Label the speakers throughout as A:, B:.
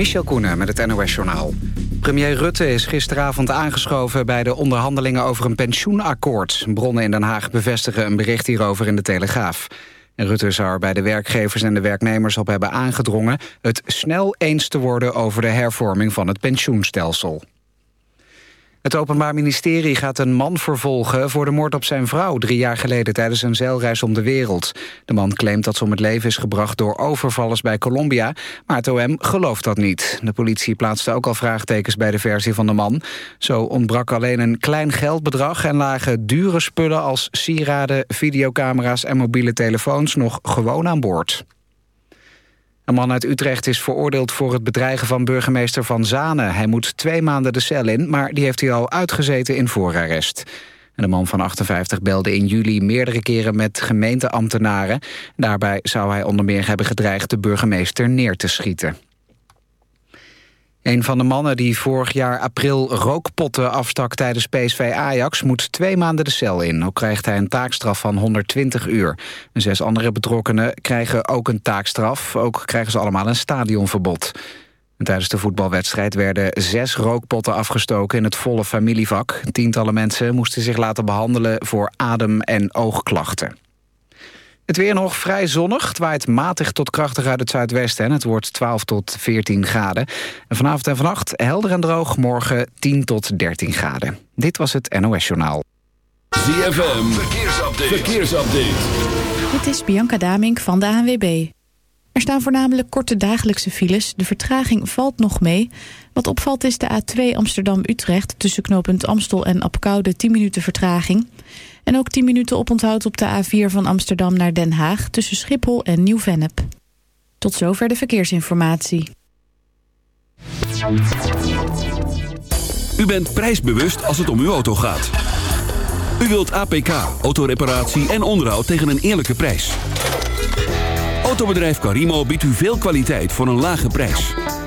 A: Michel Koenen met het NOS-journaal. Premier Rutte is gisteravond aangeschoven bij de onderhandelingen over een pensioenakkoord. Bronnen in Den Haag bevestigen een bericht hierover in de Telegraaf. En Rutte zou er bij de werkgevers en de werknemers op hebben aangedrongen... het snel eens te worden over de hervorming van het pensioenstelsel. Het Openbaar Ministerie gaat een man vervolgen voor de moord op zijn vrouw... drie jaar geleden tijdens een zeilreis om de wereld. De man claimt dat ze om het leven is gebracht door overvallers bij Colombia... maar het OM gelooft dat niet. De politie plaatste ook al vraagtekens bij de versie van de man. Zo ontbrak alleen een klein geldbedrag... en lagen dure spullen als sieraden, videocamera's en mobiele telefoons... nog gewoon aan boord. Een man uit Utrecht is veroordeeld voor het bedreigen van burgemeester Van Zanen. Hij moet twee maanden de cel in, maar die heeft hij al uitgezeten in voorarrest. De man van 58 belde in juli meerdere keren met gemeenteambtenaren. Daarbij zou hij onder meer hebben gedreigd de burgemeester neer te schieten. Een van de mannen die vorig jaar april rookpotten afstak tijdens PSV Ajax... moet twee maanden de cel in. Ook krijgt hij een taakstraf van 120 uur. zes andere betrokkenen krijgen ook een taakstraf. Ook krijgen ze allemaal een stadionverbod. tijdens de voetbalwedstrijd werden zes rookpotten afgestoken in het volle familievak. Tientallen mensen moesten zich laten behandelen voor adem- en oogklachten. Het weer nog vrij zonnig. Het waait matig tot krachtig uit het zuidwesten. En het wordt 12 tot 14 graden. En vanavond en vannacht helder en droog. Morgen 10 tot 13 graden. Dit was het NOS Journaal.
B: ZFM. Verkeersupdate. Verkeersupdate.
C: Dit is Bianca Damink van de ANWB. Er staan voornamelijk korte dagelijkse files. De vertraging valt nog mee. Wat opvalt is de A2 Amsterdam-Utrecht... tussen knooppunt Amstel en Apkoude 10 minuten vertraging... En ook 10 minuten oponthoud op de A4 van Amsterdam naar Den Haag... tussen Schiphol en Nieuw-Vennep. Tot zover de verkeersinformatie.
B: U bent prijsbewust als het om uw auto gaat. U wilt APK, autoreparatie en onderhoud tegen een eerlijke prijs. Autobedrijf Carimo biedt u veel kwaliteit voor een lage prijs.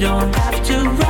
D: don't have to run.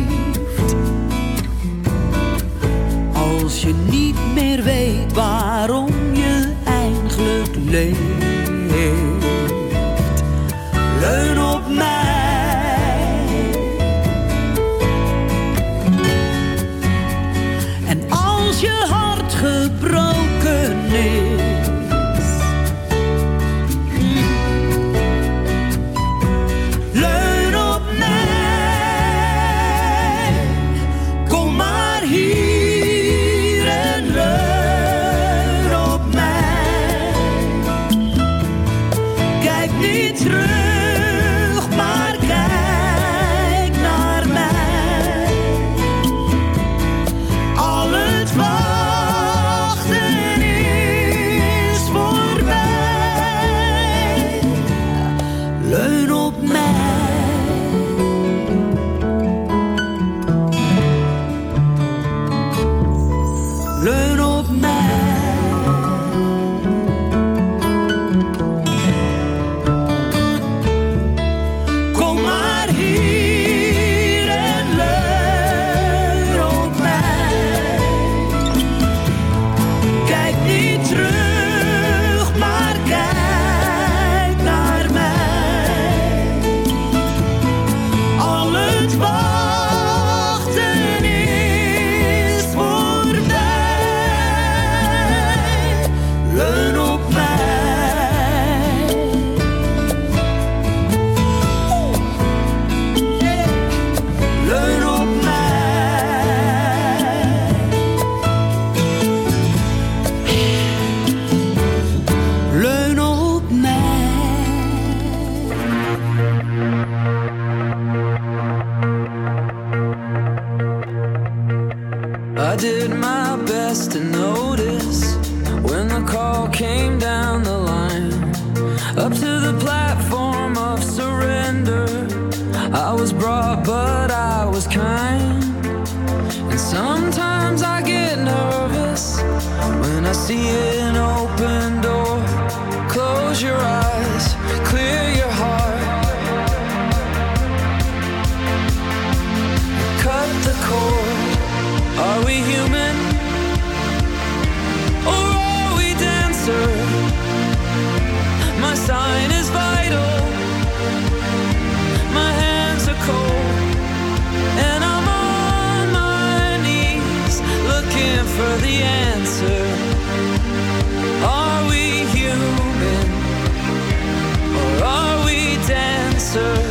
E: I was brought, but I was kind. And sometimes I get nervous when I see it all. answer.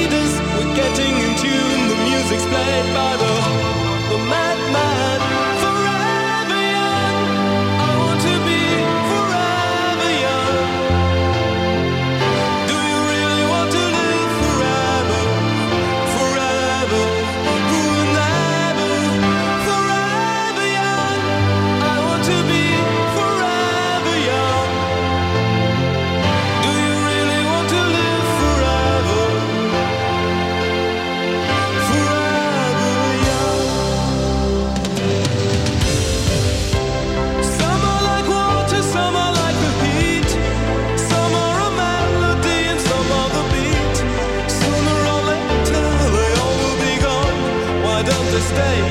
F: getting in tune. The music's played by the the
G: man. stay.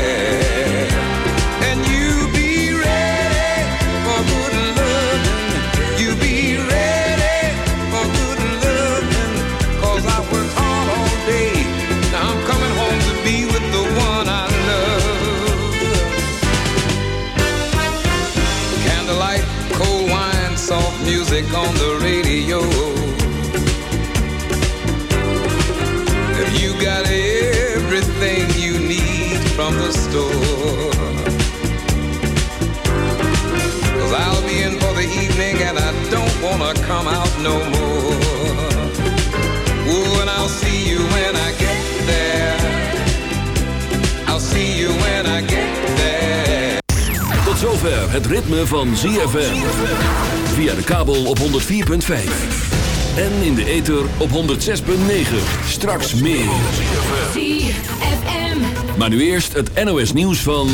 H: No more. Ooh, and I'll see you when I get there. I'll see you when I get there.
I: Tot
B: zover het ritme van ZFM. Via de kabel op 104.5. En in de ether op 106.9. Straks meer.
J: ZFM.
B: Maar nu eerst het NOS nieuws van...